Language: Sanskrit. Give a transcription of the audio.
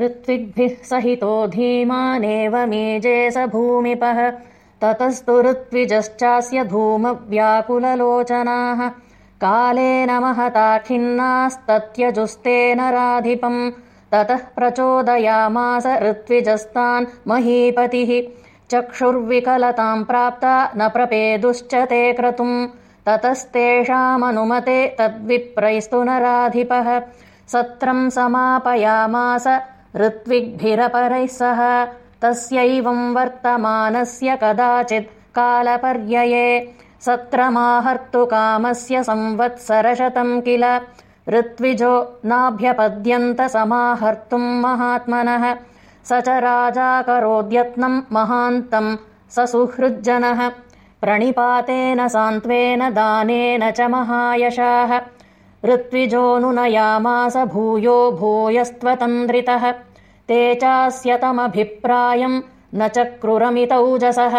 ऋत्विग्भिः सहितो धीमानेव मेजे स भूमिपः। ततस्तु ऋत्विजश्चास्य धूमव्याकुललोचनाः। कालेन महता खिन्नास्तत्यजुस्तेन राधिपम्। ततः प्रचोदयामास ऋत्विजस्तान् महीपतिः। चक्षुर्विकलताम् प्राप्ता न प्रपेदुश्च ते क्रतुम्। ततस्तेषामनुमते तद्विप्रैस्तु न राधिपः। सत्रम् समापयामास ऋत्विग्भिरपरैः सह तस्यैवम् वर्तमानस्य कदाचित् कालपर्यये सत्रमाहर्तुकामस्य संवत्सरशतम् किल ऋत्विजो नाभ्यपद्यन्त समाहर्तुम् महात्मनः। स च राजाकरोद्यत्नम् महान्तम् स सुहृज्जनः प्रणिपातेन सान्त्वेन दानेन च महायशाः ऋत्विजोऽनुनयामास भूयो भूयस्त्वतन्द्रितः ते चास्यतमभिप्रायम् न चक्रुरमितौजसः